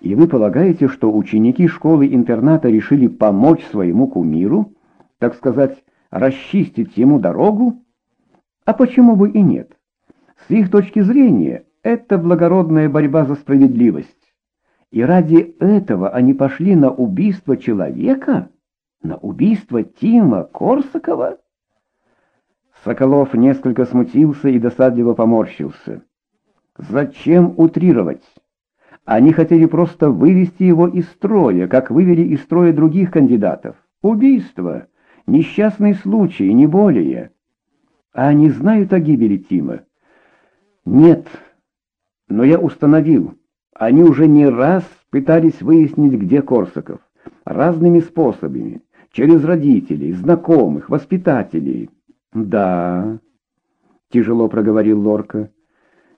И вы полагаете, что ученики школы-интерната решили помочь своему кумиру, так сказать, расчистить ему дорогу? А почему бы и нет? С их точки зрения, это благородная борьба за справедливость. И ради этого они пошли на убийство человека? На убийство Тима Корсакова? Соколов несколько смутился и досадливо поморщился. Зачем утрировать? Они хотели просто вывести его из строя, как вывели из строя других кандидатов. Убийство, несчастный случай, не более. А они знают о гибели Тима? Нет, но я установил, они уже не раз пытались выяснить, где Корсаков, разными способами, через родителей, знакомых, воспитателей. Да, тяжело проговорил Лорка.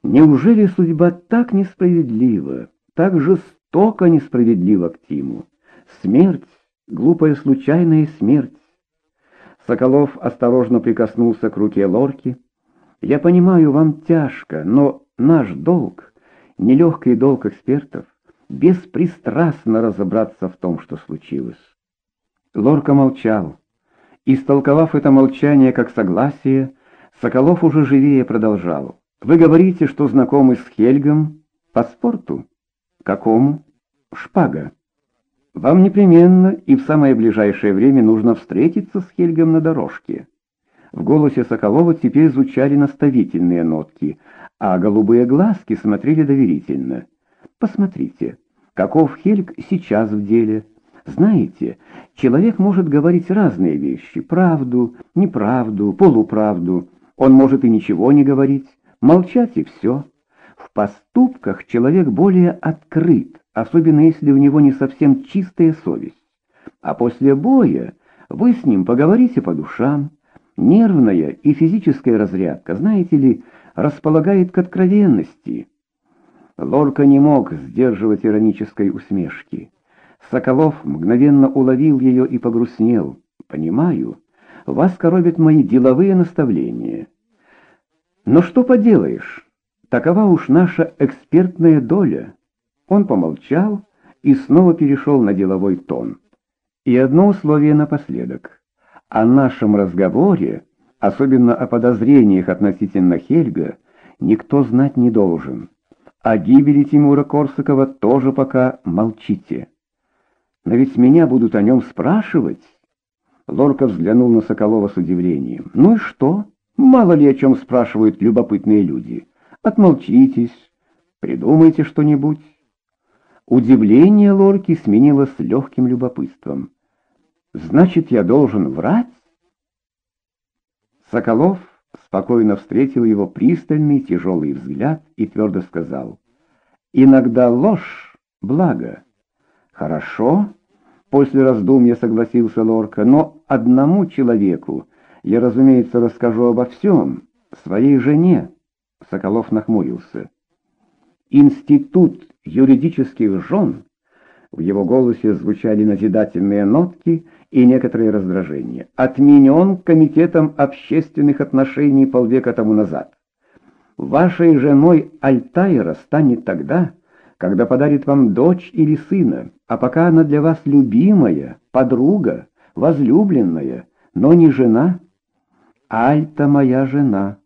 Неужели судьба так несправедлива, так жестоко несправедлива к Тиму? Смерть, глупая случайная смерть. Соколов осторожно прикоснулся к руке Лорки. Я понимаю, вам тяжко, но наш долг, нелегкий долг экспертов, беспристрастно разобраться в том, что случилось. Лорка молчал. Истолковав это молчание как согласие, Соколов уже живее продолжал. «Вы говорите, что знакомы с Хельгом по спорту? Какому? Шпага. Вам непременно и в самое ближайшее время нужно встретиться с Хельгом на дорожке». В голосе Соколова теперь звучали наставительные нотки, а голубые глазки смотрели доверительно. «Посмотрите, каков Хельг сейчас в деле». Знаете, человек может говорить разные вещи, правду, неправду, полуправду. Он может и ничего не говорить, молчать и все. Поступках человек более открыт, особенно если у него не совсем чистая совесть. А после боя вы с ним поговорите по душам. Нервная и физическая разрядка, знаете ли, располагает к откровенности. Лорка не мог сдерживать иронической усмешки. Соколов мгновенно уловил ее и погрустнел. «Понимаю, вас коробят мои деловые наставления. Но что поделаешь, такова уж наша экспертная доля». Он помолчал и снова перешел на деловой тон. И одно условие напоследок. О нашем разговоре, особенно о подозрениях относительно Хельга, никто знать не должен. О гибели Тимура Корсакова тоже пока молчите. Но ведь меня будут о нем спрашивать. Лорка взглянул на Соколова с удивлением. Ну и что? Мало ли о чем спрашивают любопытные люди. Отмолчитесь, придумайте что-нибудь. Удивление Лорки сменилось легким любопытством. Значит, я должен врать? Соколов спокойно встретил его пристальный тяжелый взгляд и твердо сказал: "Иногда ложь благо". «Хорошо», — после раздумья согласился Лорка, «но одному человеку я, разумеется, расскажу обо всем, своей жене». Соколов нахмурился. «Институт юридических жен...» В его голосе звучали назидательные нотки и некоторые раздражения. «Отменен Комитетом общественных отношений полвека тому назад. Вашей женой Альтайра станет тогда, когда подарит вам дочь или сына, а пока она для вас любимая, подруга, возлюбленная, но не жена. Альта моя жена,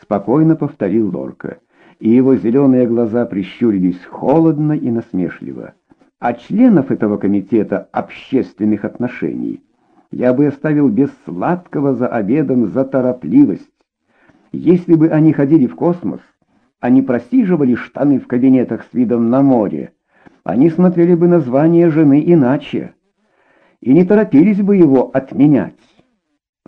спокойно повторил Лорка, и его зеленые глаза прищурились холодно и насмешливо. А членов этого комитета общественных отношений я бы оставил без сладкого за обедом за торопливость. Если бы они ходили в космос, они просиживали штаны в кабинетах с видом на море, они смотрели бы название жены иначе и не торопились бы его отменять.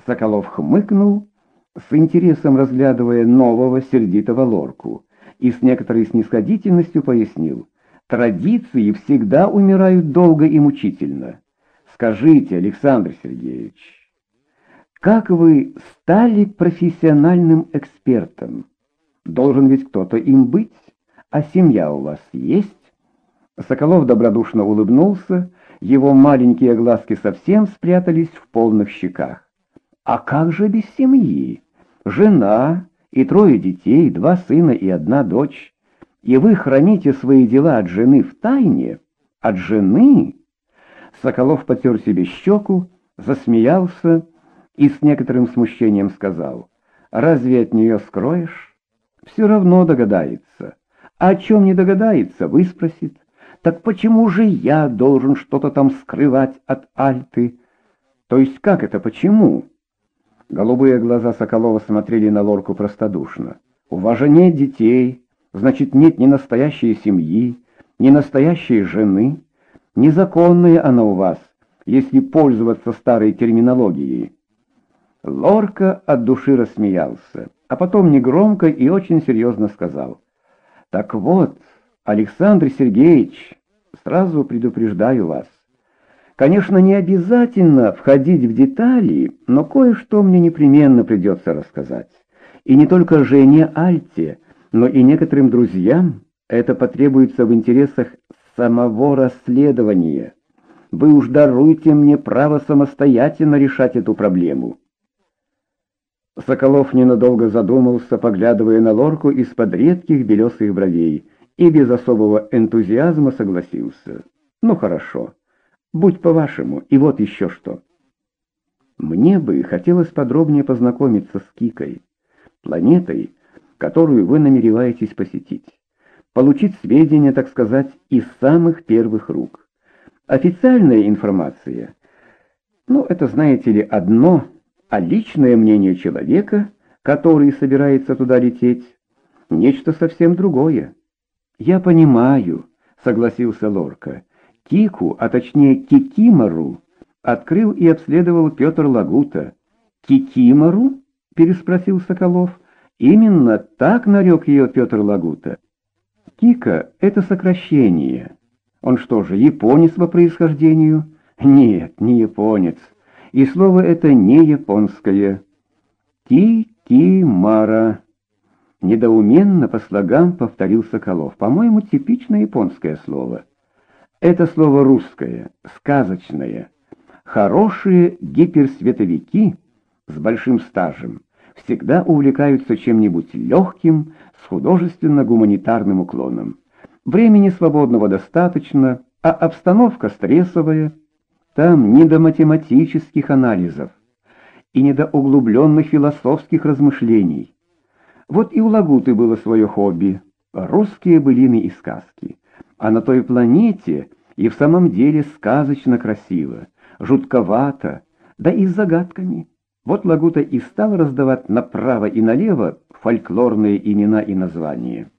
Соколов хмыкнул, с интересом разглядывая нового сердитого лорку, и с некоторой снисходительностью пояснил, традиции всегда умирают долго и мучительно. Скажите, Александр Сергеевич, как вы стали профессиональным экспертом? Должен ведь кто-то им быть, а семья у вас есть? Соколов добродушно улыбнулся, его маленькие глазки совсем спрятались в полных щеках. А как же без семьи? Жена и трое детей, два сына и одна дочь. И вы храните свои дела от жены в тайне? От жены? Соколов потер себе щеку, засмеялся и с некоторым смущением сказал, «Разве от нее скроешь? Все равно догадается. А о чем не догадается, выспросит. Так почему же я должен что-то там скрывать от Альты? То есть как это, почему?» Голубые глаза Соколова смотрели на Лорку простодушно. «У вас же нет детей, значит, нет ни настоящей семьи, ни настоящей жены. Незаконная она у вас, если пользоваться старой терминологией». Лорка от души рассмеялся, а потом негромко и очень серьезно сказал. «Так вот, Александр Сергеевич, сразу предупреждаю вас, Конечно, не обязательно входить в детали, но кое-что мне непременно придется рассказать. И не только Жене Альте, но и некоторым друзьям это потребуется в интересах самого расследования. Вы уж даруйте мне право самостоятельно решать эту проблему. Соколов ненадолго задумался, поглядывая на лорку из-под редких белесых бровей, и без особого энтузиазма согласился. Ну хорошо. Будь по-вашему, и вот еще что. Мне бы хотелось подробнее познакомиться с Кикой, планетой, которую вы намереваетесь посетить. Получить сведения, так сказать, из самых первых рук. Официальная информация, ну, это, знаете ли, одно, а личное мнение человека, который собирается туда лететь, нечто совсем другое. «Я понимаю», — согласился Лорка, — Кику, а точнее Кикимору, открыл и обследовал Петр Лагута. «Кикимору?» — переспросил Соколов. «Именно так нарек ее Петр Лагута. Кика — это сокращение. Он что же, японец по происхождению?» «Нет, не японец. И слово это не японское. Кикимара». Недоуменно по слогам повторил Соколов. По-моему, типичное японское слово. Это слово русское, сказочное. Хорошие гиперсветовики с большим стажем всегда увлекаются чем-нибудь легким, с художественно-гуманитарным уклоном. Времени свободного достаточно, а обстановка стрессовая. Там не до математических анализов и не до углубленных философских размышлений. Вот и у Лагуты было свое хобби — русские былины и сказки. А на той планете и в самом деле сказочно красиво, жутковато, да и с загадками. Вот Лагута и стал раздавать направо и налево фольклорные имена и названия.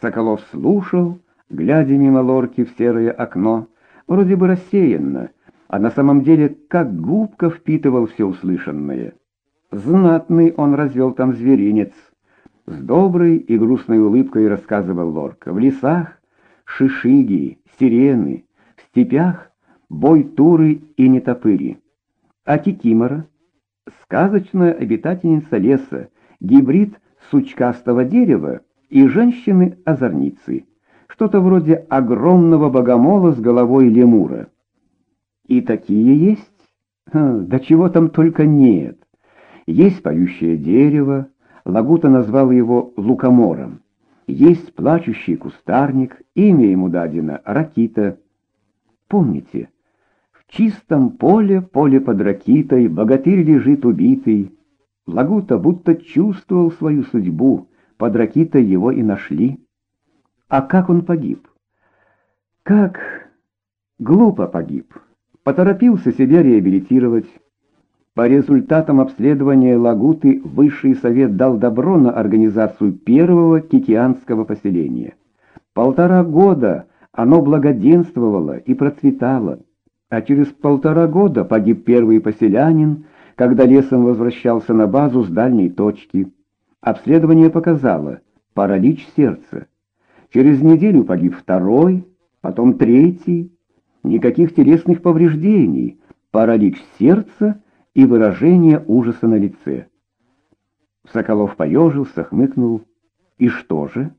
Соколов слушал, глядя мимо лорки в серое окно, вроде бы рассеянно, а на самом деле как губка впитывал все услышанное. Знатный он развел там зверинец. С доброй и грустной улыбкой рассказывал Лорка. В лесах шишиги, сирены, в степях бой туры и нетопыри. А кикимора — сказочная обитательница леса, гибрид сучкастого дерева и женщины-озорницы, что-то вроде огромного богомола с головой лемура. И такие есть? Да чего там только нет. Есть поющее дерево, Лагута назвал его лукомором. Есть плачущий кустарник, имя ему дадено — Ракита. Помните, в чистом поле, поле под Ракитой, богатырь лежит убитый. Лагута будто чувствовал свою судьбу, под Ракитой его и нашли. А как он погиб? Как глупо погиб. Поторопился себя реабилитировать. По результатам обследования Лагуты Высший Совет дал добро на организацию первого кикианского поселения. Полтора года оно благоденствовало и процветало, а через полтора года погиб первый поселянин, когда лесом возвращался на базу с дальней точки. Обследование показало паралич сердца. Через неделю погиб второй, потом третий. Никаких телесных повреждений, паралич сердца — и выражение ужаса на лице. Соколов поежился, хмыкнул. И что же?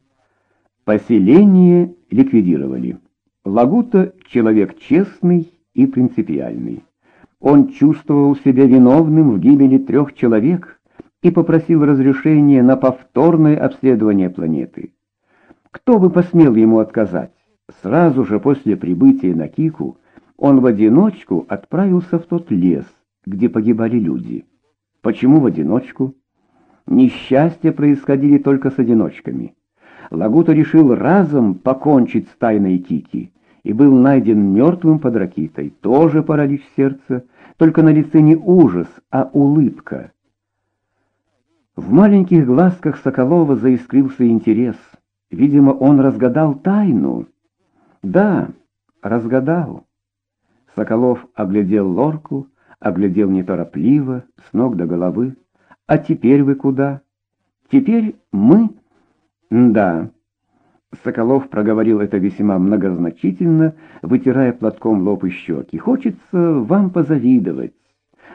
Поселение ликвидировали. Лагута — человек честный и принципиальный. Он чувствовал себя виновным в гибели трех человек и попросил разрешения на повторное обследование планеты. Кто бы посмел ему отказать? Сразу же после прибытия на Кику он в одиночку отправился в тот лес, где погибали люди. Почему в одиночку? Несчастья происходили только с одиночками. Лагута решил разом покончить с тайной Кики и был найден мертвым под ракитой. Тоже паралич сердца, только на лице не ужас, а улыбка. В маленьких глазках Соколова заискрился интерес. Видимо, он разгадал тайну. Да, разгадал. Соколов оглядел лорку, оглядел неторопливо, с ног до головы. «А теперь вы куда?» «Теперь мы?» «Да». Соколов проговорил это весьма многозначительно, вытирая платком лоб и щеки. «Хочется вам позавидовать.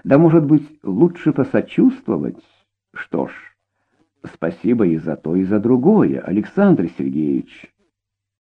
Да, может быть, лучше посочувствовать? Что ж, спасибо и за то, и за другое, Александр Сергеевич».